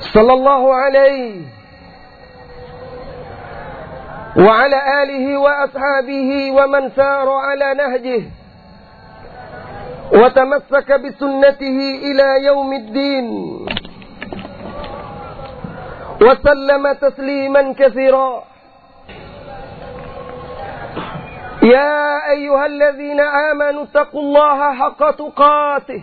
صلى الله عليه وعلى آله وأصحابه ومن سار على نهجه وتمسك بسنته إلى يوم الدين وسلم تسليما كثيرا. يا أيها الذين آمنوا اتقوا الله حق تقاته.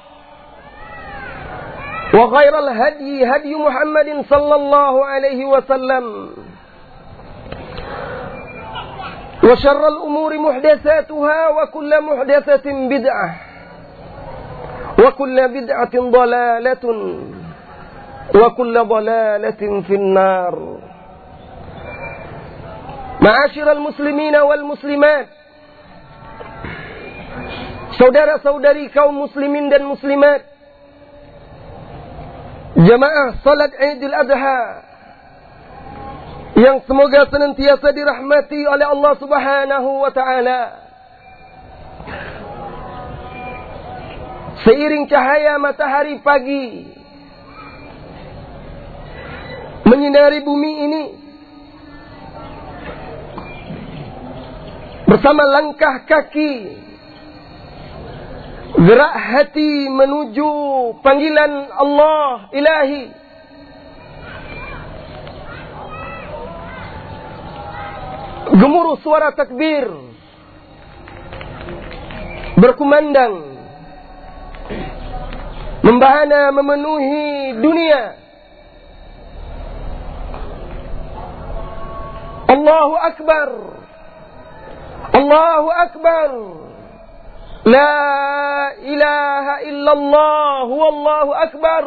وخير الهدي هدي محمد صلى الله عليه وسلم. وشر الأمور محدثاتها وكل محدثة بدعة وكل بدعة ضلالة وكل ضلالة في النار. معاشر المسلمين والمسلمات Saudara-saudari kaum muslimin dan muslimat Jamaah salat Idul Adha yang semoga senantiasa dirahmati oleh Allah Subhanahu wa taala. Seiring cahaya matahari pagi menyinari bumi ini bersama langkah kaki gerak hati menuju panggilan Allah ilahi. Gemuruh suara takbir. Berkumandang. Membahana memenuhi dunia. Allahu Akbar. Allahu Akbar La ilaha illallah wallahu akbar.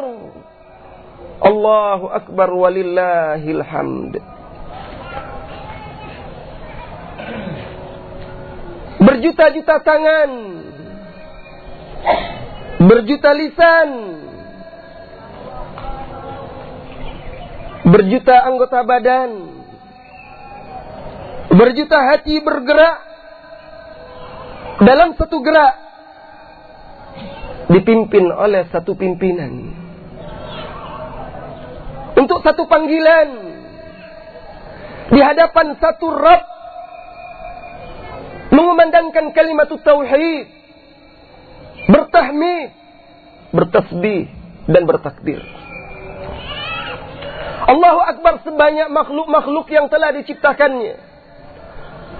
Allahu akbar walillahil hamd. Berjuta-juta tangan. Berjuta lisan. Berjuta anggota badan. Berjuta hati bergerak dalam satu gerak dipimpin oleh satu pimpinan. Untuk satu panggilan di hadapan satu Rabb mengumandangkan kalimat tauhid bertahmid bertasbih dan bertakbir. Allahu Akbar sebanyak makhluk-makhluk yang telah diciptakannya.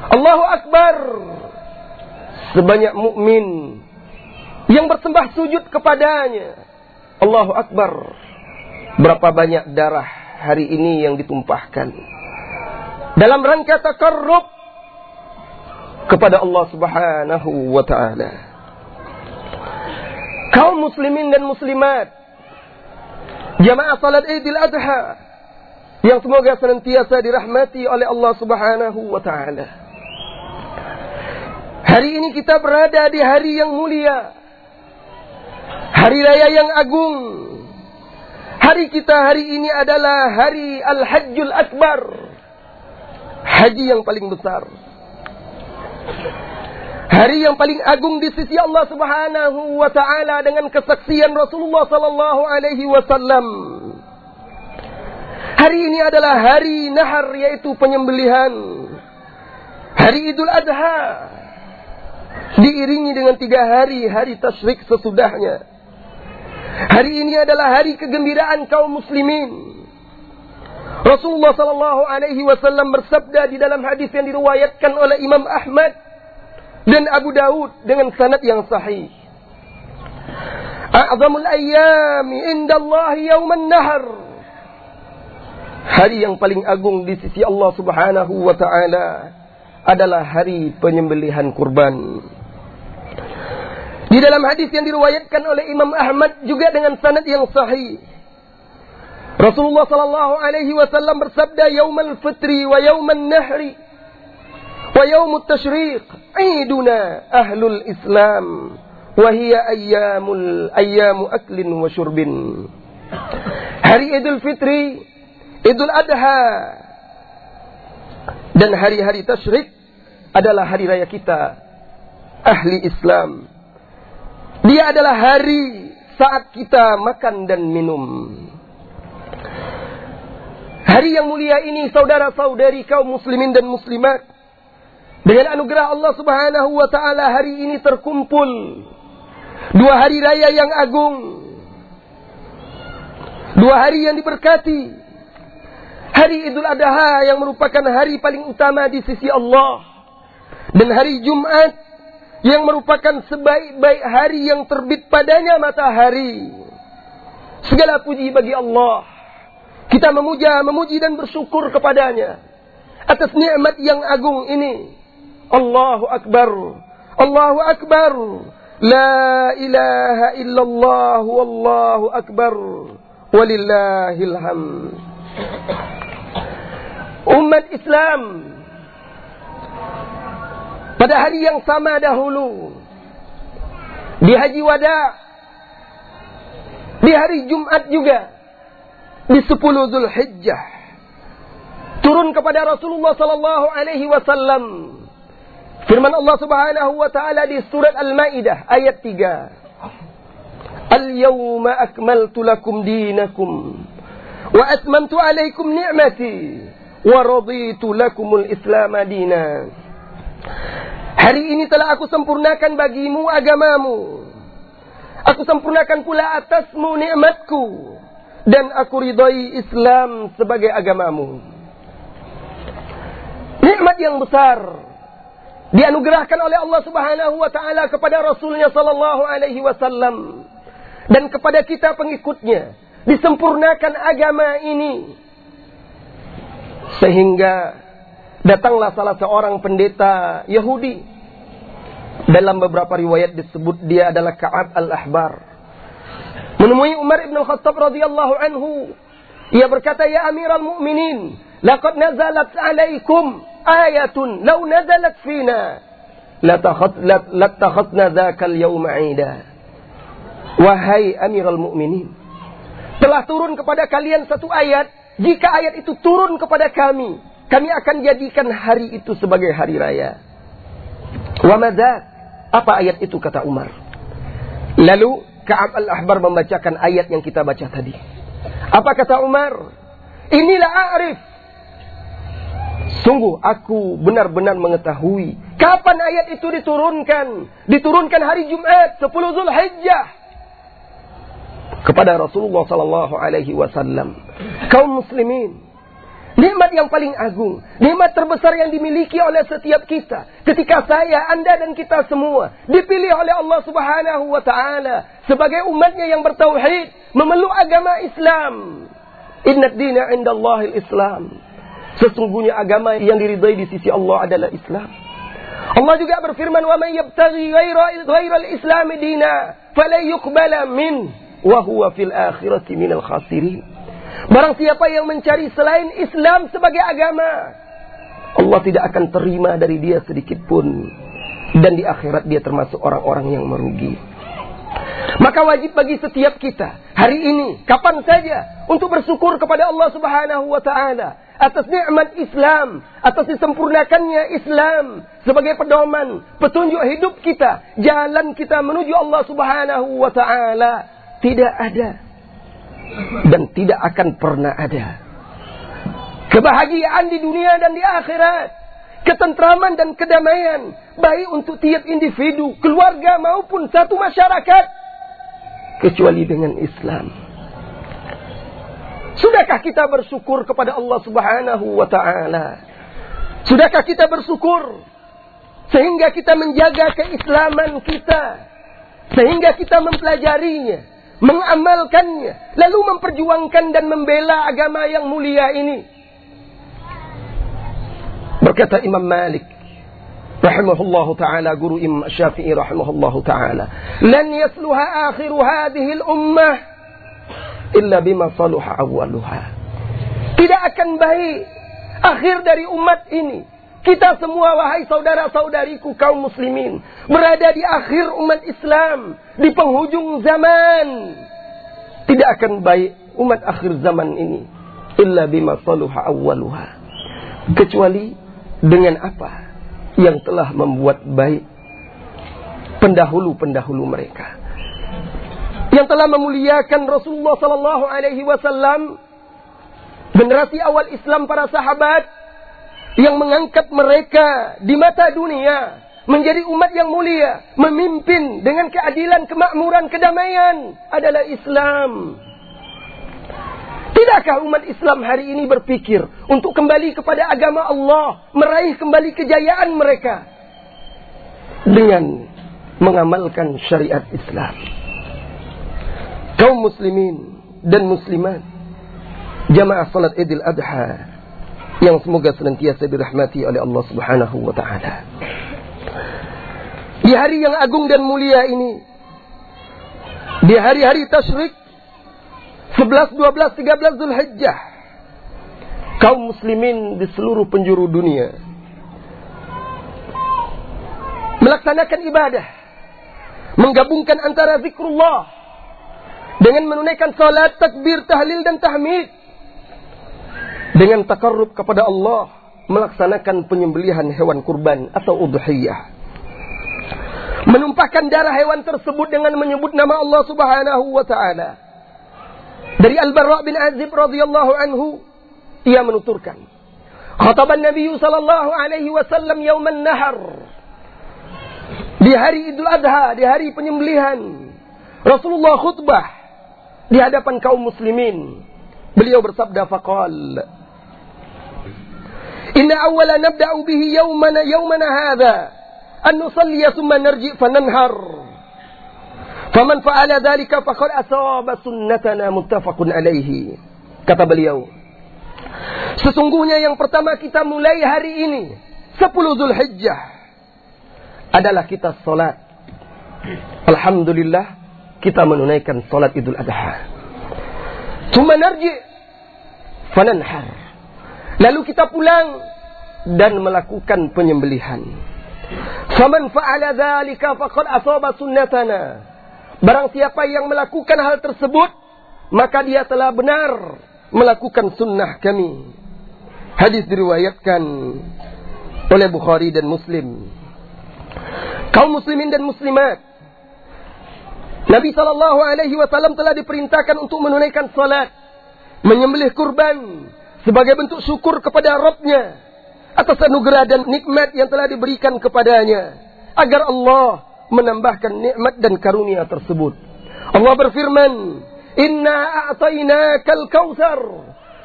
Allahu Akbar sebanyak mukmin yang bersembah sujud kepadanya. Allahu Akbar. Berapa banyak darah hari ini yang ditumpahkan. Dalam rangka takarrub kepada Allah Subhanahu wa taala. Kaum muslimin dan muslimat jamaah salat Idul Adha yang semoga senantiasa dirahmati oleh Allah Subhanahu wa taala. Hari ini kita berada di hari yang mulia. Hari raya yang agung. Hari kita hari ini adalah hari Al-Hajjul Akbar. Haji yang paling besar. Hari yang paling agung di sisi Allah Subhanahu wa taala dengan kesaksian Rasulullah sallallahu alaihi wasallam. Hari ini adalah hari nahar yaitu penyembelihan. Hari Idul Adha diiringi dengan tiga hari hari tasyrik sesudahnya. Hari ini adalah hari kegembiraan kaum muslimin. Rasulullah sallallahu alaihi wasallam bersabda di dalam hadis yang diriwayatkan oleh Imam Ahmad dan Abu Daud dengan sanad yang sahih. A'zamul ayyami indallahi yauman nahar. Hari yang paling agung di sisi Allah Subhanahu wa taala adalah hari penyembelihan kurban. Di dalam hadis yang diriwayatkan oleh Imam Ahmad juga dengan sanad yang sahih. Rasulullah sallallahu alaihi wasallam bersabda yaumal fitri wa yauman nahri wa yaumut tashriq iduna ahlul islam wa hiya ayyamul ayyamu aklin wa syurbin hari idul fitri idul adha dan hari-hari tashrik adalah hari raya kita ahli Islam dia adalah hari saat kita makan dan minum Hari yang mulia ini saudara-saudari kaum muslimin dan muslimat dengan anugerah Allah Subhanahu wa taala hari ini terkumpul dua hari raya yang agung. Dua hari yang diberkati. Hari Idul Adha yang merupakan hari paling utama di sisi Allah dan hari Jumat yang merupakan sebaik-baik hari yang terbit padanya matahari. Segala puji bagi Allah kita memuja, memuji dan bersyukur kepadanya atas nikmat yang agung ini. Allahu Akbar. Allahu Akbar. La ilaha illallah wallahu akbar. Walillahil hamd. Umat Islam pada hari yang sama dahulu di Haji Wada di hari Jumat juga di 10 Zulhijjah turun kepada Rasulullah sallallahu alaihi wasallam. Firman Allah Subhanahu wa taala di surat Al-Maidah ayat 3 Al-yawma akmaltu lakum dinakum wa atmamtu alaikum ni'mati wa raditu lakumul Islam dina Hari ini telah aku sempurnakan bagimu agamamu. Aku sempurnakan pula atasmu nikmatku. Dan aku ridai Islam sebagai agamamu. Nikmat yang besar dianugerahkan oleh Allah Subhanahu wa taala kepada Rasulnya sallallahu alaihi wasallam dan kepada kita pengikutnya. Disempurnakan agama ini sehingga datanglah salah seorang pendeta Yahudi dalam beberapa riwayat disebut dia adalah Ka'ab al-Ahbar menemui Umar ibn Khattab radhiyallahu anhu. Ia berkata, Ya Amirul Mukminin, laqad nazalat alaikum ayatun law nazalat fina latakhatna dzakal yawma 'ida. Wahai Amirul Mukminin, telah turun kepada kalian satu ayat, jika ayat itu turun kepada kami, kami akan jadikan hari itu sebagai hari raya. Wa Apa ayat itu kata Umar? Lalu Ka'ab al-Ahbar membacakan ayat yang kita baca tadi. Apa kata Umar? Inilah arif. Sungguh aku benar-benar mengetahui kapan ayat itu diturunkan. Diturunkan hari Jumat 10 Zulhijjah kepada Rasulullah sallallahu alaihi wasallam. Kaum muslimin, Nikmat yang paling agung, nikmat terbesar yang dimiliki oleh setiap kita. Ketika saya, Anda dan kita semua dipilih oleh Allah Subhanahu wa taala sebagai umatnya yang bertauhid, memeluk agama Islam. Inna dina indallahil Islam. Sesungguhnya agama yang diridhai di sisi Allah adalah Islam. Allah juga berfirman, "Wa man yabtaghi ghaira ghaira al-islam dina, min wa fil akhirati minal khasirin." Barang siapa yang mencari selain Islam sebagai agama, Allah tidak akan terima dari dia sedikit pun. Dan di akhirat dia termasuk orang-orang yang merugi. Maka wajib bagi setiap kita hari ini, kapan saja untuk bersyukur kepada Allah Subhanahu wa taala atas nikmat Islam, atas disempurnakannya Islam sebagai pedoman, petunjuk hidup kita, jalan kita menuju Allah Subhanahu wa taala tidak ada dan tidak akan pernah ada. Kebahagiaan di dunia dan di akhirat, ketentraman dan kedamaian baik untuk tiap individu, keluarga maupun satu masyarakat kecuali dengan Islam. Sudahkah kita bersyukur kepada Allah Subhanahu wa taala? Sudahkah kita bersyukur sehingga kita menjaga keislaman kita, sehingga kita mempelajarinya, mengamalkannya, lalu memperjuangkan dan membela agama yang mulia ini? Berkata Imam Malik rahimahullahu taala guru Imam Syafi'i rahimahullahu taala, "Lan yasluha akhiru hadhihi al-ummah illa bima saluha awwaluha. Tidak akan baik akhir dari umat ini. Kita semua wahai saudara-saudariku kaum muslimin berada di akhir umat Islam, di penghujung zaman. Tidak akan baik umat akhir zaman ini illa bima saluha awwaluha. Kecuali dengan apa yang telah membuat baik pendahulu-pendahulu mereka yang telah memuliakan Rasulullah sallallahu alaihi generasi awal Islam para sahabat yang mengangkat mereka di mata dunia menjadi umat yang mulia, memimpin dengan keadilan, kemakmuran, kedamaian adalah Islam. Tidakkah umat Islam hari ini berpikir untuk kembali kepada agama Allah, meraih kembali kejayaan mereka dengan mengamalkan syariat Islam? kaum muslimin dan muslimat jamaah salat Idul Adha yang semoga senantiasa dirahmati oleh Allah Subhanahu wa taala. Di hari yang agung dan mulia ini di hari-hari tasyrik 11, 12, 13 Zulhijjah kaum muslimin di seluruh penjuru dunia melaksanakan ibadah menggabungkan antara zikrullah dengan menunaikan salat, takbir, tahlil dan tahmid. Dengan takarrub kepada Allah, melaksanakan penyembelihan hewan kurban atau udhiyah. Menumpahkan darah hewan tersebut dengan menyebut nama Allah Subhanahu wa taala. Dari Al-Barra bin Azib radhiyallahu anhu, ia menuturkan, khataban Nabi sallallahu alaihi wasallam yauman nahar. Di hari Idul Adha, di hari penyembelihan, Rasulullah khutbah di hadapan kaum muslimin. Beliau bersabda faqal Inna awwala nabda'u bihi yawmana yawmana hadha an nusalliya thumma narji fananhar. Faman fa'ala dhalika faqad asaba sunnatana muttafaqun alaihi. Kata beliau. Sesungguhnya yang pertama kita mulai hari ini 10 Zulhijjah adalah kita salat. Alhamdulillah kita menunaikan salat Idul Adha. Cuma narji fananhar. Lalu kita pulang dan melakukan penyembelihan. Faman fa'ala dzalika faqad asaba sunnatana. Barang siapa yang melakukan hal tersebut, maka dia telah benar melakukan sunnah kami. Hadis diriwayatkan oleh Bukhari dan Muslim. Kaum muslimin dan muslimat Nabi Shallallahu Alaihi Wasallam telah diperintahkan untuk menunaikan salat, menyembelih kurban sebagai bentuk syukur kepada Rabbnya atas anugerah dan nikmat yang telah diberikan kepadanya, agar Allah menambahkan nikmat dan karunia tersebut. Allah berfirman, Inna a'tainakal kautsar.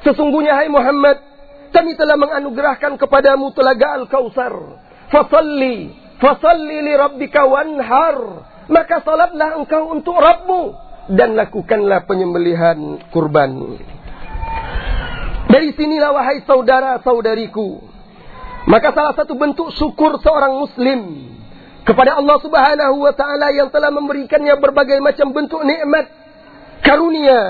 Sesungguhnya hai Muhammad, kami telah menganugerahkan kepadamu telaga al-kautsar. Fasalli, fasalli li rabbika wanhar maka salatlah engkau untuk Rabbmu dan lakukanlah penyembelihan kurban. Dari sinilah wahai saudara-saudariku. Maka salah satu bentuk syukur seorang muslim kepada Allah Subhanahu wa taala yang telah memberikannya berbagai macam bentuk nikmat karunia.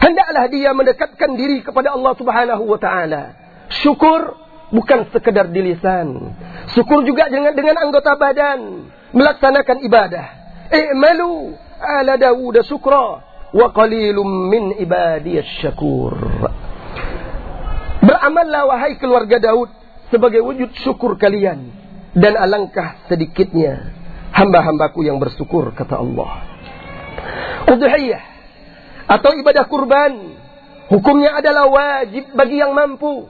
Hendaklah dia mendekatkan diri kepada Allah Subhanahu wa taala. Syukur bukan sekedar di lisan. Syukur juga dengan dengan anggota badan melaksanakan ibadah. I'malu ala Dawud syukra wa qalilum min ibadiyasy syakur. Beramallah wahai keluarga Daud sebagai wujud syukur kalian dan alangkah sedikitnya hamba-hambaku yang bersyukur kata Allah. Udhiyah atau ibadah kurban hukumnya adalah wajib bagi yang mampu.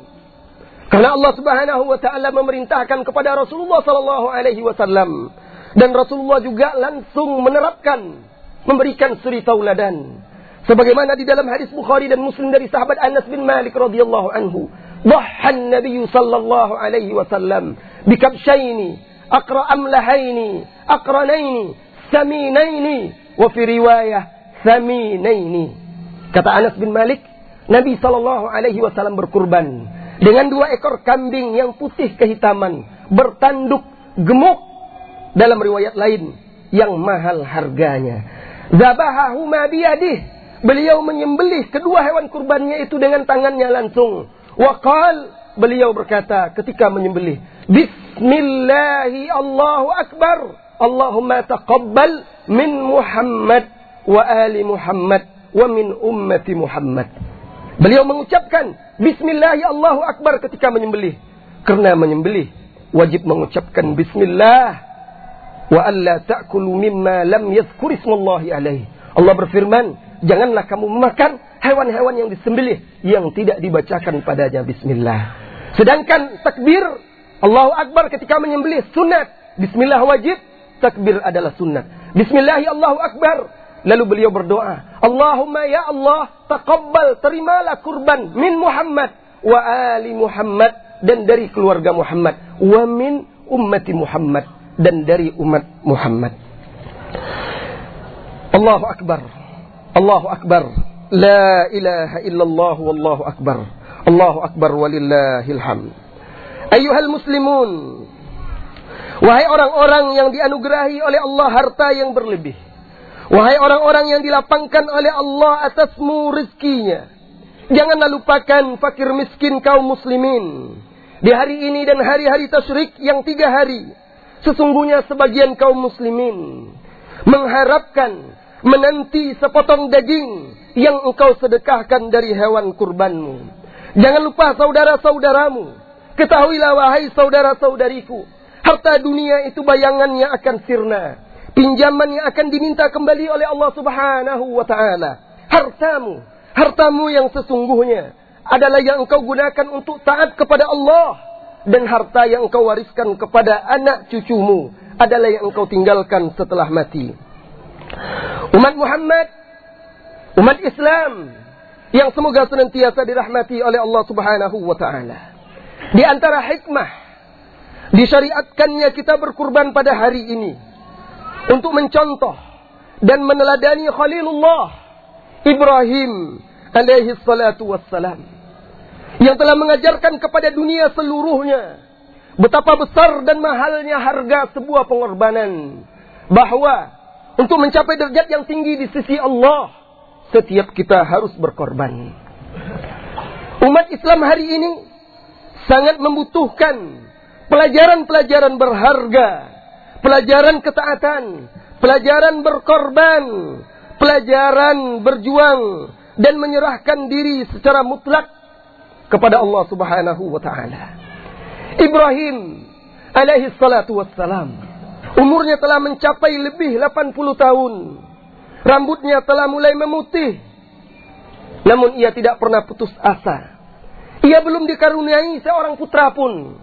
Karena Allah Subhanahu wa taala memerintahkan kepada Rasulullah sallallahu alaihi wasallam dan Rasulullah juga langsung menerapkan memberikan suri tauladan Sebagaimana di dalam hadis Bukhari dan Muslim dari sahabat Anas bin Malik radhiyallahu anhu, "Dhahha an-nabiy sallallahu alaihi wasallam bikabshaini aqra amlahaini aqranaini saminaini wa fi riwayah saminaini." Kata Anas bin Malik, Nabi sallallahu alaihi wasallam berkurban dengan dua ekor kambing yang putih kehitaman, bertanduk gemuk dalam riwayat lain yang mahal harganya. Zabahahuma biyadih Beliau menyembelih kedua hewan kurbannya itu dengan tangannya langsung. Waqal beliau berkata ketika menyembelih, Bismillahi Allahu Akbar. Allahumma taqabbal min Muhammad wa ali Muhammad wa min ummati Muhammad. Beliau mengucapkan Bismillahi Allahu Akbar ketika menyembelih. Karena menyembelih wajib mengucapkan Bismillah wa alla ta'kulu mimma lam yadhkur ismullahi alaihi. Allah berfirman, janganlah kamu makan hewan-hewan yang disembelih yang tidak dibacakan padanya bismillah. Sedangkan takbir Allahu Akbar ketika menyembelih sunat. Bismillah wajib, takbir adalah sunat. Bismillahi Allahu Akbar. Lalu beliau berdoa, Allahumma ya Allah, taqabbal, terimalah kurban min Muhammad wa ali Muhammad dan dari keluarga Muhammad wa min ummati Muhammad dan dari umat Muhammad. Allahu Akbar. Allahu Akbar. La ilaha illallah wallahu akbar. Allahu akbar walillahil hamd. Ayuhal muslimun. Wahai orang-orang yang dianugerahi oleh Allah harta yang berlebih. Wahai orang-orang yang dilapangkan oleh Allah atasmu rizkinya. Janganlah lupakan fakir miskin kaum muslimin. Di hari ini dan hari-hari tasyrik yang tiga hari. Sesungguhnya sebagian kaum muslimin mengharapkan menanti sepotong daging yang engkau sedekahkan dari hewan kurbanmu. Jangan lupa saudara-saudaramu. Ketahuilah wahai saudara-saudariku. Harta dunia itu bayangannya akan sirna. Pinjaman yang akan diminta kembali oleh Allah subhanahu wa ta'ala. Hartamu. Hartamu yang sesungguhnya adalah yang engkau gunakan untuk taat kepada Allah. Dan harta yang engkau wariskan kepada anak cucumu adalah yang engkau tinggalkan setelah mati. Umat Muhammad umat Islam yang semoga senantiasa dirahmati oleh Allah Subhanahu wa taala. Di antara hikmah disyariatkannya kita berkurban pada hari ini untuk mencontoh dan meneladani Khalilullah Ibrahim alaihi salatu wassalam yang telah mengajarkan kepada dunia seluruhnya betapa besar dan mahalnya harga sebuah pengorbanan bahwa untuk mencapai derajat yang tinggi di sisi Allah setiap kita harus berkorban. Umat Islam hari ini sangat membutuhkan pelajaran-pelajaran berharga, pelajaran ketaatan, pelajaran berkorban, pelajaran berjuang dan menyerahkan diri secara mutlak kepada Allah Subhanahu wa taala. Ibrahim alaihi salatu wassalam umurnya telah mencapai lebih 80 tahun Rambutnya telah mulai memutih. Namun ia tidak pernah putus asa. Ia belum dikaruniai seorang putra pun.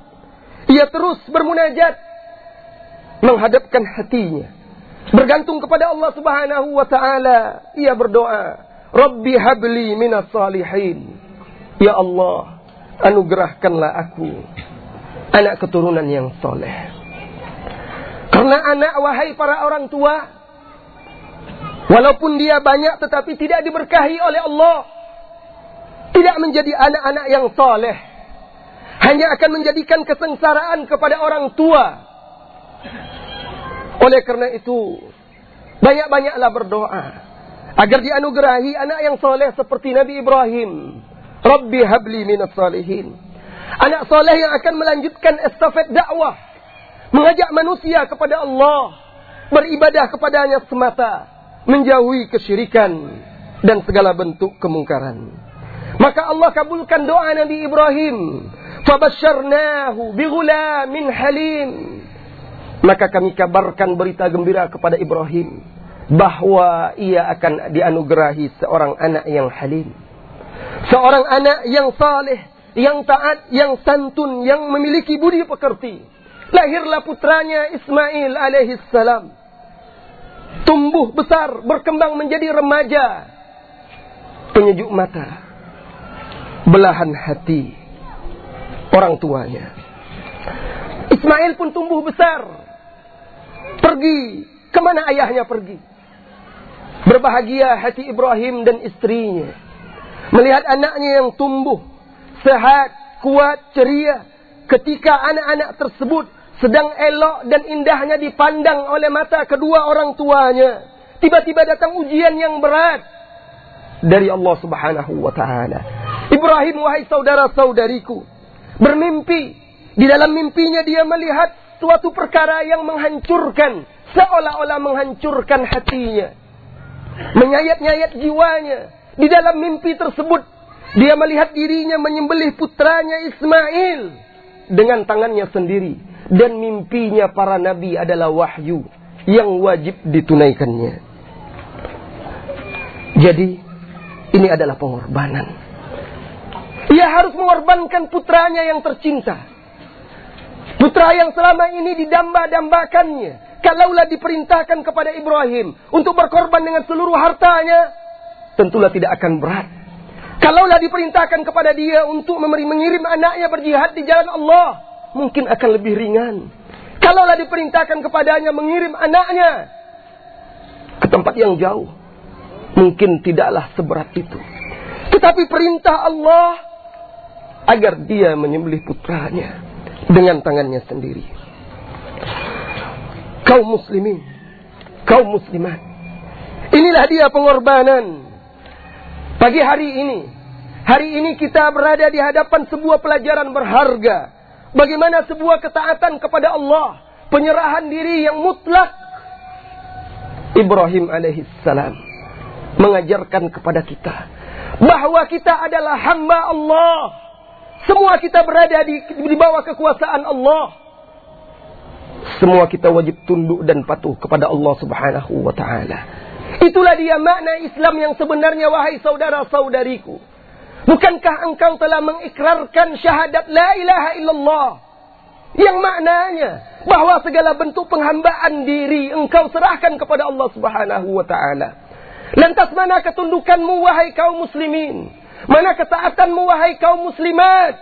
Ia terus bermunajat. Menghadapkan hatinya. Bergantung kepada Allah subhanahu wa ta'ala. Ia berdoa. Rabbi habli minas salihin. Ya Allah. Anugerahkanlah aku. Anak keturunan yang soleh. Anak wahai para orang tua Walaupun dia banyak tetapi tidak diberkahi oleh Allah. Tidak menjadi anak-anak yang soleh. Hanya akan menjadikan kesengsaraan kepada orang tua. Oleh karena itu, banyak-banyaklah berdoa. Agar dianugerahi anak yang soleh seperti Nabi Ibrahim. Rabbi habli minas salihin. Anak soleh yang akan melanjutkan estafet dakwah. Mengajak manusia kepada Allah. Beribadah kepadanya semata. Menjauhi kesyirikan. Dan segala bentuk kemungkaran. Maka Allah kabulkan doa Nabi Ibrahim. Fabasyarnahu bighulamin halim. Maka kami kabarkan berita gembira kepada Ibrahim. Bahwa ia akan dianugerahi seorang anak yang halim. Seorang anak yang saleh, yang taat, yang santun, yang memiliki budi pekerti. Lahirlah putranya Ismail alaihissalam. Tumbuh besar, berkembang menjadi remaja. Penyejuk mata. Belahan hati orang tuanya. Ismail pun tumbuh besar. Pergi. Ke mana ayahnya pergi? Berbahagia hati Ibrahim dan istrinya Melihat anaknya yang tumbuh, sehat, kuat, ceria. Ketika anak-anak tersebut sedang elok dan indahnya dipandang oleh mata kedua orang tuanya. Tiba-tiba datang ujian yang berat dari Allah Subhanahu wa taala. Ibrahim wahai saudara-saudariku, bermimpi. Di dalam mimpinya dia melihat suatu perkara yang menghancurkan, seolah-olah menghancurkan hatinya. Menyayat-nyayat jiwanya, di dalam mimpi tersebut, dia melihat dirinya menyembelih putranya Ismail dengan tangannya sendiri. Dan mimpinya para nabi adalah wahyu yang wajib ditunaikannya. Jadi, ini adalah pengorbanan. Ia harus mengorbankan putranya yang tercinta. Putra yang selama ini didamba-dambakannya. Kalaulah diperintahkan kepada Ibrahim untuk berkorban dengan seluruh hartanya, tentulah tidak akan berat. Kalaulah diperintahkan kepada dia untuk mengirim anaknya berjihad di jalan Allah, mungkin akan lebih ringan. Kalaulah diperintahkan kepadanya mengirim anaknya ke tempat yang jauh, mungkin tidaklah seberat itu. Tetapi perintah Allah agar dia menyembelih putranya dengan tangannya sendiri. Kaum muslimin, kaum muslimat, inilah dia pengorbanan Pagi hari ini, hari ini kita berada di hadapan sebuah pelajaran berharga. Bagaimana sebuah ketaatan kepada Allah, penyerahan diri yang mutlak. Ibrahim alaihissalam mengajarkan kepada kita bahwa kita adalah hamba Allah. Semua kita berada di, di bawah kekuasaan Allah. Semua kita wajib tunduk dan patuh kepada Allah Subhanahu wa taala. Itulah dia makna Islam yang sebenarnya wahai saudara-saudariku. Bukankah engkau telah mengikrarkan syahadat la ilaha illallah? Yang maknanya bahwa segala bentuk penghambaan diri engkau serahkan kepada Allah Subhanahu wa taala. Lantas mana ketundukanmu wahai kaum muslimin? Mana ketaatanmu wahai kaum muslimat?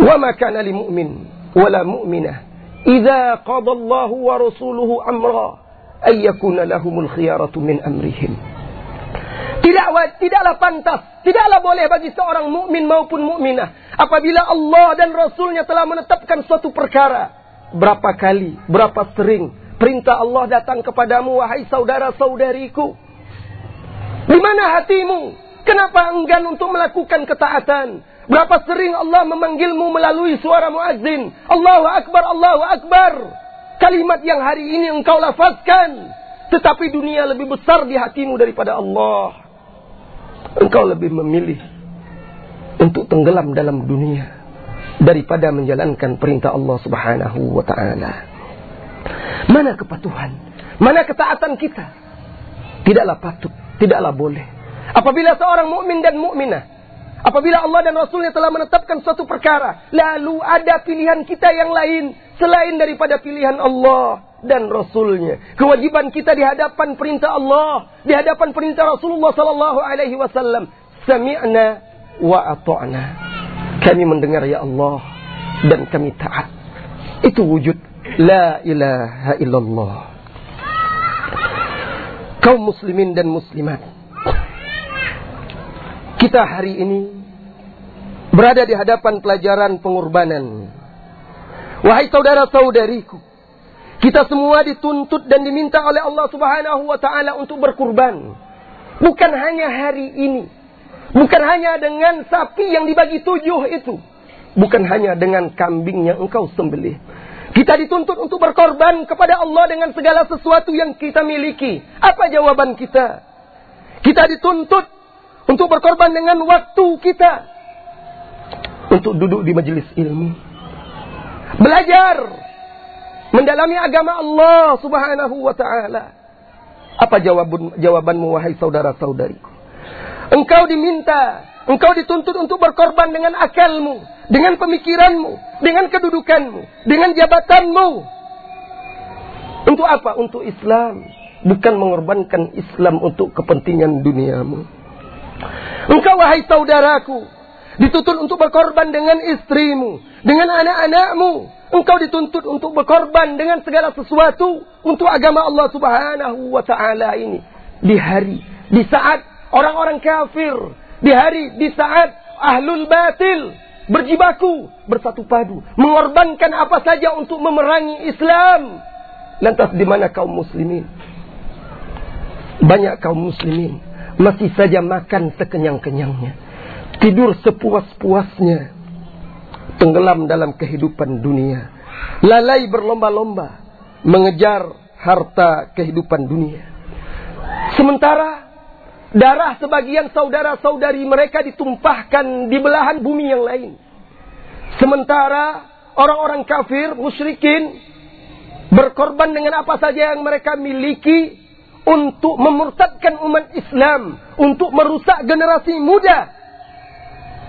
Wa ma kana lil mu'min wala mu'minah idza qada Allah wa rasuluhu amra ayyakuna lahumul khiyaratu min amrihim. Tidak tidaklah pantas, tidaklah boleh bagi seorang mukmin maupun mukminah apabila Allah dan Rasulnya telah menetapkan suatu perkara. Berapa kali, berapa sering perintah Allah datang kepadamu wahai saudara-saudariku. Di mana hatimu? Kenapa enggan untuk melakukan ketaatan? Berapa sering Allah memanggilmu melalui suara muazzin? Allahu Akbar, Allahu Akbar. Kalimat yang hari ini engkau lafazkan. Tetapi dunia lebih besar di hatimu daripada Allah. Engkau lebih memilih untuk tenggelam dalam dunia daripada menjalankan perintah Allah Subhanahu wa taala. Mana kepatuhan? Mana ketaatan kita? Tidaklah patut, tidaklah boleh. Apabila seorang mukmin dan mukminah Apabila Allah dan Rasulnya telah menetapkan suatu perkara, lalu ada pilihan kita yang lain selain daripada pilihan Allah dan Rasulnya. Kewajiban kita di hadapan perintah Allah, di hadapan perintah Rasulullah Sallallahu Alaihi Wasallam. Sami'na wa ato'na. Kami mendengar ya Allah dan kami taat. Itu wujud la ilaha illallah. Kaum muslimin dan muslimat Kita hari ini berada di hadapan pelajaran pengorbanan. Wahai saudara-saudariku, kita semua dituntut dan diminta oleh Allah Subhanahu wa taala untuk berkurban. Bukan hanya hari ini. Bukan hanya dengan sapi yang dibagi tujuh itu. Bukan hanya dengan kambing yang engkau sembelih. Kita dituntut untuk berkorban kepada Allah dengan segala sesuatu yang kita miliki. Apa jawaban kita? Kita dituntut untuk berkorban dengan waktu kita. Untuk duduk di majelis ilmu. Belajar. Mendalami agama Allah subhanahu wa ta'ala. Apa jawaban, jawabanmu wahai saudara-saudariku? Engkau diminta, engkau dituntut untuk berkorban dengan akalmu, dengan pemikiranmu, dengan kedudukanmu, dengan jabatanmu. Untuk apa? Untuk Islam. Bukan mengorbankan Islam untuk kepentingan duniamu. Engkau wahai saudaraku, dituntut untuk berkorban dengan istrimu, dengan anak-anakmu. Engkau dituntut untuk berkorban dengan segala sesuatu untuk agama Allah Subhanahu wa taala ini. Di hari, di saat orang-orang kafir, di hari, di saat ahlul batil berjibaku, bersatu padu, mengorbankan apa saja untuk memerangi Islam. Lantas di mana kaum muslimin? Banyak kaum muslimin masih saja makan sekenyang-kenyangnya, tidur sepuas-puasnya, tenggelam dalam kehidupan dunia, lalai berlomba-lomba mengejar harta kehidupan dunia. Sementara darah sebagian saudara-saudari mereka ditumpahkan di belahan bumi yang lain. Sementara orang-orang kafir, musyrikin berkorban dengan apa saja yang mereka miliki untuk memurtadkan umat Islam, untuk merusak generasi muda.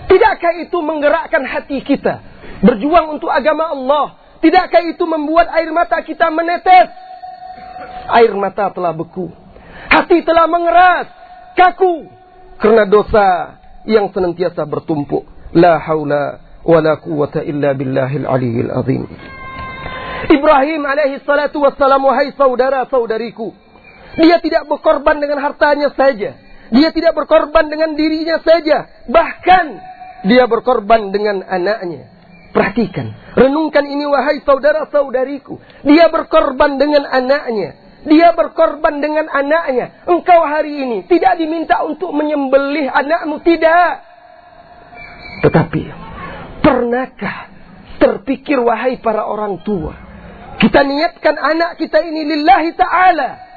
Tidakkah itu menggerakkan hati kita berjuang untuk agama Allah? Tidakkah itu membuat air mata kita menetes? Air mata telah beku. Hati telah mengeras, kaku karena dosa yang senantiasa bertumpuk. La haula wa la quwata illa billahil aliyil azim. Ibrahim alaihi salatu wassalam wahai saudara-saudariku dia tidak berkorban dengan hartanya saja. Dia tidak berkorban dengan dirinya saja. Bahkan dia berkorban dengan anaknya. Perhatikan. Renungkan ini wahai saudara-saudariku. Dia berkorban dengan anaknya. Dia berkorban dengan anaknya. Engkau hari ini tidak diminta untuk menyembelih anakmu. Tidak. Tetapi pernahkah terpikir wahai para orang tua. Kita niatkan anak kita ini lillahi ta'ala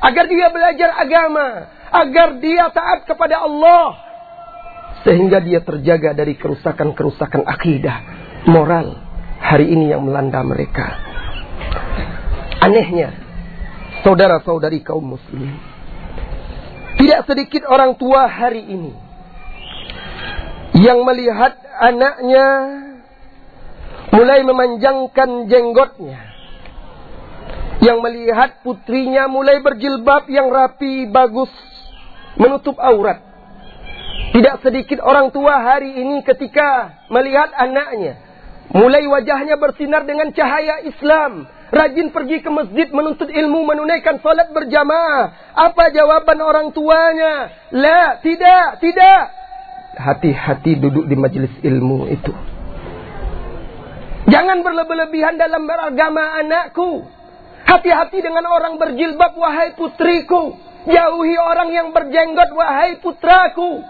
agar dia belajar agama, agar dia taat kepada Allah, sehingga dia terjaga dari kerusakan-kerusakan akidah, moral hari ini yang melanda mereka. Anehnya, saudara-saudari kaum muslimin, tidak sedikit orang tua hari ini yang melihat anaknya mulai memanjangkan jenggotnya yang melihat putrinya mulai berjilbab yang rapi, bagus, menutup aurat. Tidak sedikit orang tua hari ini ketika melihat anaknya, mulai wajahnya bersinar dengan cahaya Islam, rajin pergi ke masjid menuntut ilmu, menunaikan salat berjamaah. Apa jawaban orang tuanya? La, tidak, tidak. Hati-hati duduk di majelis ilmu itu. Jangan berlebih-lebihan dalam beragama anakku. Hati-hati dengan orang berjilbab, wahai putriku. Jauhi orang yang berjenggot, wahai putraku.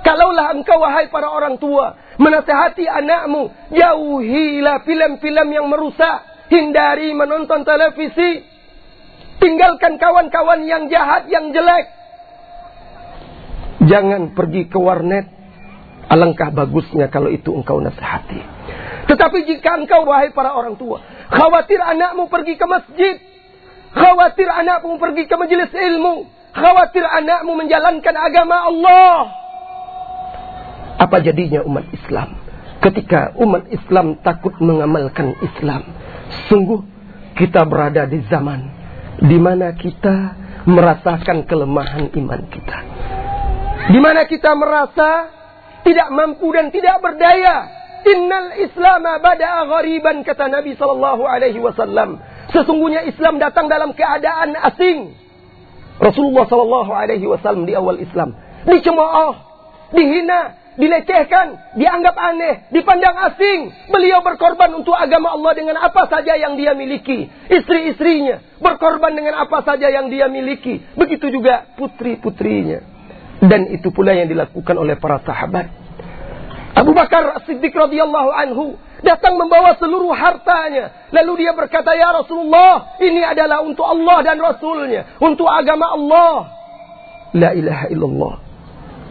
Kalaulah engkau, wahai para orang tua, menasehati anakmu, jauhilah film-film yang merusak. Hindari menonton televisi. Tinggalkan kawan-kawan yang jahat, yang jelek. Jangan pergi ke warnet. Alangkah bagusnya kalau itu engkau nasihati. Tetapi jika engkau, wahai para orang tua, Khawatir anakmu pergi ke masjid. Khawatir anakmu pergi ke majelis ilmu. Khawatir anakmu menjalankan agama Allah. Apa jadinya umat Islam? Ketika umat Islam takut mengamalkan Islam. Sungguh kita berada di zaman di mana kita merasakan kelemahan iman kita. Di mana kita merasa tidak mampu dan tidak berdaya Innal Islam bada'a ghariban kata Nabi sallallahu alaihi wasallam. Sesungguhnya Islam datang dalam keadaan asing. Rasulullah sallallahu alaihi wasallam di awal Islam dicemooh dihina, dilecehkan, dianggap aneh, dipandang asing. Beliau berkorban untuk agama Allah dengan apa saja yang dia miliki. Istri-istrinya berkorban dengan apa saja yang dia miliki. Begitu juga putri-putrinya. Dan itu pula yang dilakukan oleh para sahabat. Abu Bakar Siddiq radhiyallahu anhu datang membawa seluruh hartanya. Lalu dia berkata, Ya Rasulullah, ini adalah untuk Allah dan Rasulnya. Untuk agama Allah. La ilaha illallah.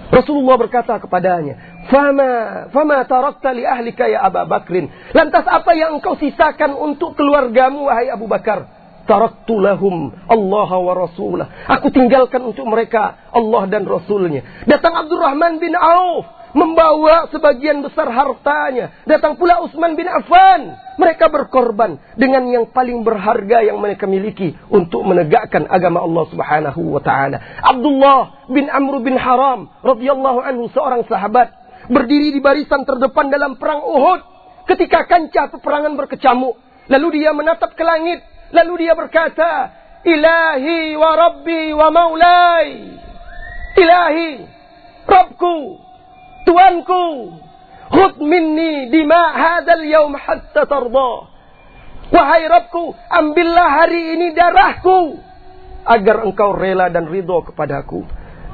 Rasulullah berkata kepadanya, Fama, fama tarakta li ahlika ya Abu Bakrin. Lantas apa yang engkau sisakan untuk keluargamu wahai Abu Bakar? Taraktu lahum Allah wa Rasulah. Aku tinggalkan untuk mereka Allah dan Rasulnya. Datang Abdurrahman bin Auf membawa sebagian besar hartanya. Datang pula Utsman bin Affan. Mereka berkorban dengan yang paling berharga yang mereka miliki untuk menegakkan agama Allah Subhanahu wa taala. Abdullah bin Amr bin Haram radhiyallahu anhu seorang sahabat berdiri di barisan terdepan dalam perang Uhud ketika kancah peperangan berkecamuk. Lalu dia menatap ke langit, lalu dia berkata, "Ilahi wa Rabbi wa Maulai." Ilahi, Rabbku, Tuanku, khud minni dima hadzal yaum hatta tarda. Wahai Rabbku, ambillah hari ini darahku agar engkau rela dan ridho kepadaku.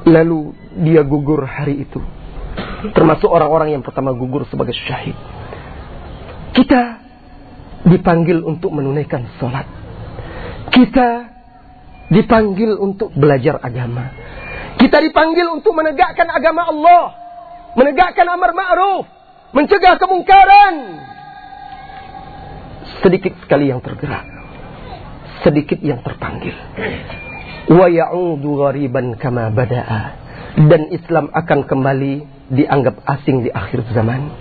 Lalu dia gugur hari itu. Termasuk orang-orang yang pertama gugur sebagai syahid. Kita dipanggil untuk menunaikan sholat. Kita dipanggil untuk belajar agama. Kita dipanggil untuk menegakkan agama Allah menegakkan amar ma'ruf, mencegah kemungkaran. Sedikit sekali yang tergerak, sedikit yang terpanggil. Wa ya'udu ghariban kama bada'a. Dan Islam akan kembali dianggap asing di akhir zaman.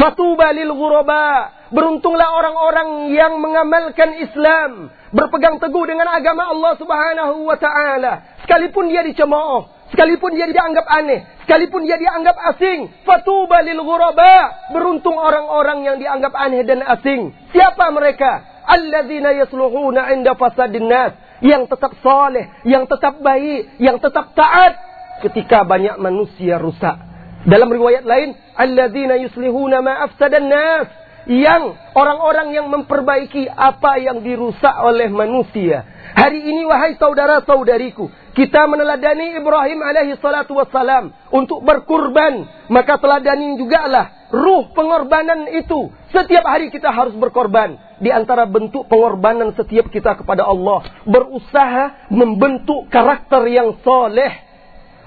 Fatuba lil ghuraba. Beruntunglah orang-orang yang mengamalkan Islam, berpegang teguh dengan agama Allah Subhanahu wa taala, sekalipun dia dicemooh, sekalipun dia dianggap aneh, sekalipun dia dianggap asing. Fatuba lil ghuraba. Beruntung orang-orang yang dianggap aneh dan asing. Siapa mereka? Alladzina yasluhuna 'inda fasadin nas. Yang tetap saleh, yang tetap baik, yang tetap taat ketika banyak manusia rusak. Dalam riwayat lain, alladzina yuslihuna ma afsadan nas. Yang orang-orang yang memperbaiki apa yang dirusak oleh manusia. Hari ini wahai saudara-saudariku, kita meneladani Ibrahim alaihi salatu wassalam untuk berkurban, maka teladani juga lah ruh pengorbanan itu. Setiap hari kita harus berkorban. Di antara bentuk pengorbanan setiap kita kepada Allah, berusaha membentuk karakter yang soleh.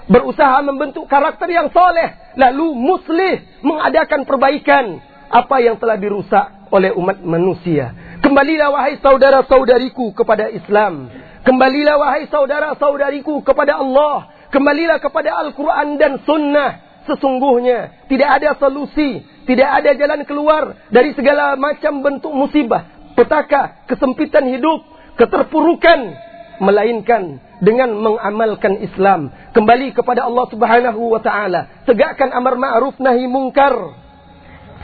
Berusaha membentuk karakter yang soleh. Lalu muslih mengadakan perbaikan apa yang telah dirusak oleh umat manusia. Kembalilah wahai saudara-saudariku kepada Islam. Kembalilah wahai saudara-saudariku kepada Allah. Kembalilah kepada Al-Quran dan Sunnah. Sesungguhnya tidak ada solusi, tidak ada jalan keluar dari segala macam bentuk musibah, petaka, kesempitan hidup, keterpurukan, melainkan dengan mengamalkan Islam. Kembali kepada Allah Subhanahu wa taala, tegakkan amar ma'ruf nahi mungkar.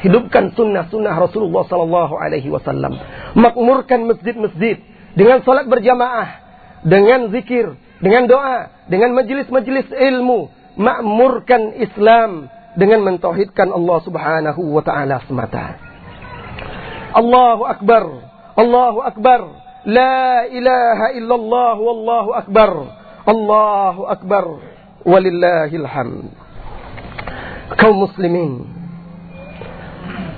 Hidupkan sunnah-sunnah Rasulullah sallallahu alaihi wasallam. Makmurkan masjid-masjid dengan salat berjamaah dengan zikir, dengan doa, dengan majelis-majelis ilmu, makmurkan Islam dengan mentauhidkan Allah Subhanahu wa taala semata. Allahu akbar. Allahu akbar. La ilaha illallah wallahu akbar. Allahu akbar. Walillahil hamd. Kaum muslimin.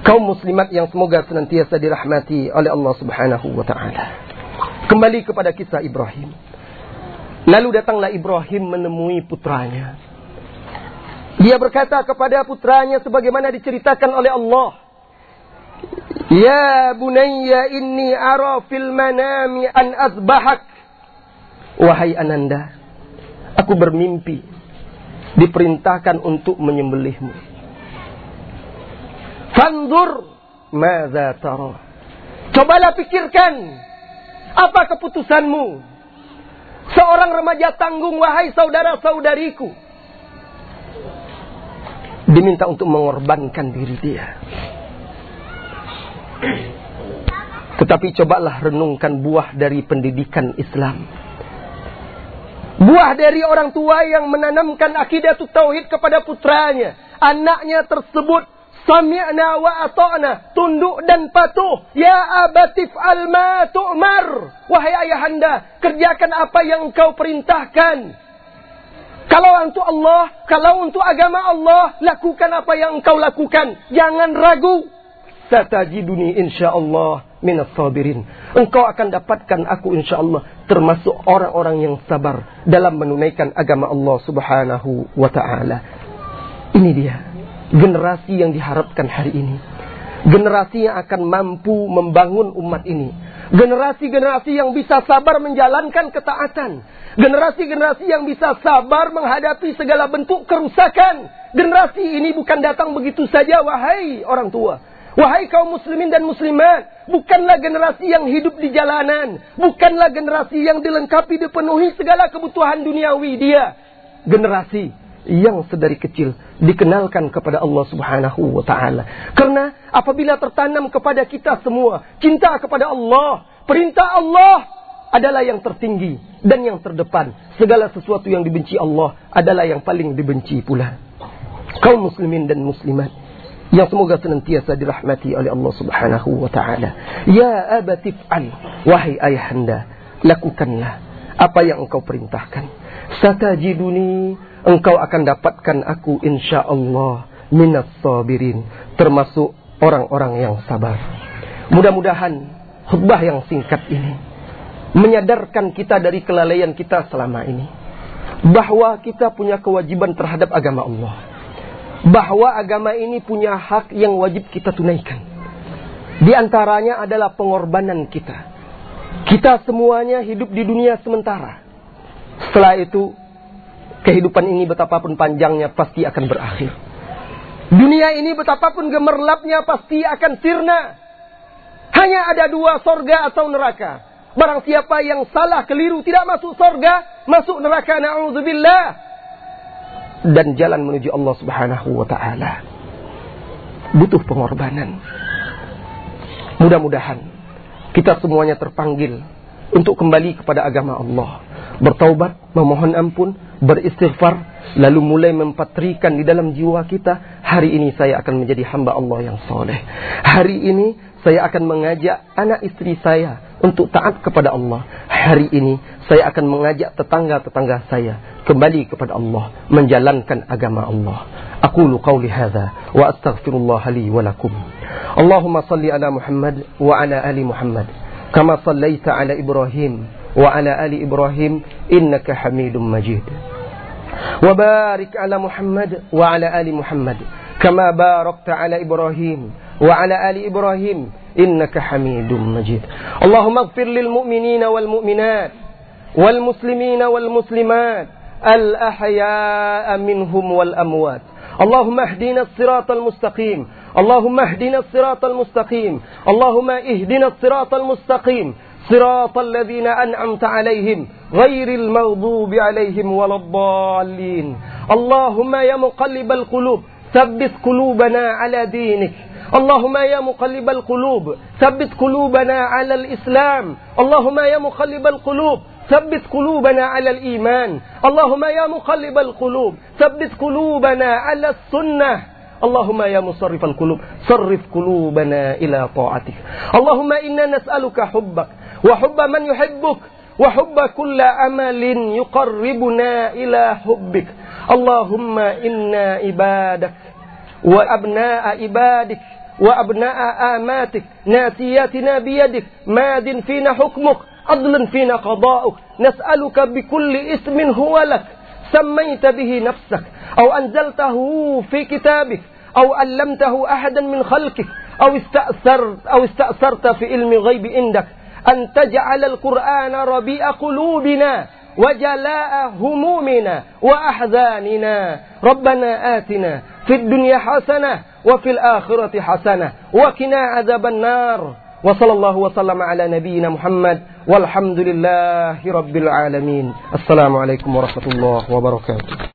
Kaum muslimat yang semoga senantiasa dirahmati oleh Allah Subhanahu wa taala. Kembali kepada kisah Ibrahim. Lalu datanglah Ibrahim menemui putranya. Dia berkata kepada putranya sebagaimana diceritakan oleh Allah. Ya bunayya inni ara fil manami an azbahak. Wahai ananda, aku bermimpi diperintahkan untuk menyembelihmu. Fandur maza tara. Cobalah pikirkan apa keputusanmu? Seorang remaja tanggung, wahai saudara-saudariku. Diminta untuk mengorbankan diri dia. Tetapi cobalah renungkan buah dari pendidikan Islam. Buah dari orang tua yang menanamkan akidah tauhid kepada putranya. Anaknya tersebut Sami'na wa ata'na. Tunduk dan patuh. Ya abatif alma tu'mar. Wahai ayahanda, kerjakan apa yang engkau perintahkan. Kalau untuk Allah, kalau untuk agama Allah, lakukan apa yang engkau lakukan. Jangan ragu. Satajiduni insyaallah minas sabirin. Engkau akan dapatkan aku insyaallah termasuk orang-orang yang sabar dalam menunaikan agama Allah Subhanahu wa taala. Ini dia generasi yang diharapkan hari ini. Generasi yang akan mampu membangun umat ini. Generasi-generasi yang bisa sabar menjalankan ketaatan. Generasi-generasi yang bisa sabar menghadapi segala bentuk kerusakan. Generasi ini bukan datang begitu saja, wahai orang tua. Wahai kaum muslimin dan muslimat, bukanlah generasi yang hidup di jalanan, bukanlah generasi yang dilengkapi dipenuhi segala kebutuhan duniawi dia. Generasi yang sedari kecil dikenalkan kepada Allah Subhanahu wa taala. Karena apabila tertanam kepada kita semua cinta kepada Allah, perintah Allah adalah yang tertinggi dan yang terdepan. Segala sesuatu yang dibenci Allah adalah yang paling dibenci pula. Kaum muslimin dan muslimat yang semoga senantiasa dirahmati oleh Allah Subhanahu wa taala. Ya abatif al wahai ayahanda, lakukanlah apa yang engkau perintahkan. Satajiduni engkau akan dapatkan aku insya Allah minas sabirin termasuk orang-orang yang sabar. Mudah-mudahan khutbah yang singkat ini menyadarkan kita dari kelalaian kita selama ini bahwa kita punya kewajiban terhadap agama Allah. Bahwa agama ini punya hak yang wajib kita tunaikan. Di antaranya adalah pengorbanan kita. Kita semuanya hidup di dunia sementara. Setelah itu Kehidupan ini betapapun panjangnya pasti akan berakhir. Dunia ini betapapun gemerlapnya pasti akan sirna. Hanya ada dua sorga atau neraka. Barang siapa yang salah keliru tidak masuk sorga, masuk neraka na'udzubillah. Dan jalan menuju Allah subhanahu wa ta'ala. Butuh pengorbanan. Mudah-mudahan kita semuanya terpanggil untuk kembali kepada agama Allah. Bertaubat, memohon ampun, beristighfar, lalu mulai mempatrikan di dalam jiwa kita, hari ini saya akan menjadi hamba Allah yang soleh. Hari ini saya akan mengajak anak istri saya untuk taat kepada Allah. Hari ini saya akan mengajak tetangga-tetangga saya kembali kepada Allah, menjalankan agama Allah. Hadza wa astaghfirullah li wa lakum. Allahumma salli ala Muhammad wa ala ali Muhammad kama sallaita ala Ibrahim وعلى آل إبراهيم إنك حميد مجيد. وبارك على محمد وعلى آل محمد كما باركت على إبراهيم وعلى آل إبراهيم إنك حميد مجيد. اللهم اغفر للمؤمنين والمؤمنات والمسلمين والمسلمات الأحياء منهم والأموات. اللهم اهدنا الصراط المستقيم. اللهم اهدنا الصراط المستقيم. اللهم اهدنا الصراط المستقيم. صراط الذين أنعمت عليهم غير المغضوب عليهم ولا الضالين. اللهم يا مقلب القلوب ثبت قلوبنا على دينك. اللهم يا مقلب القلوب ثبت قلوبنا على الإسلام. اللهم يا مقلب القلوب ثبت قلوبنا على الإيمان. اللهم يا مقلب القلوب ثبت قلوبنا على السنة. اللهم يا مصرف القلوب صرف قلوبنا إلى طاعتك. اللهم إنا نسألك حبك وحب من يحبك وحب كل عمل يقربنا إلى حبك. اللهم إنا عبادك وأبناء عبادك وأبناء آماتك. ناسياتنا بيدك ماد فينا حكمك عدل فينا قضاؤك. نسألك بكل اسم هو لك. سميت به نفسك أو أنزلته في كتابك أو علمته أحدا من خلقك أو استأثرت أو استأثرت في علم الغيب عندك. أن تجعل القرآن ربيع قلوبنا وجلاء همومنا وأحزاننا. ربنا آتنا في الدنيا حسنة وفي الآخرة حسنة وقنا عذاب النار. وصلى الله وسلم على نبينا محمد والحمد لله رب العالمين. السلام عليكم ورحمة الله وبركاته.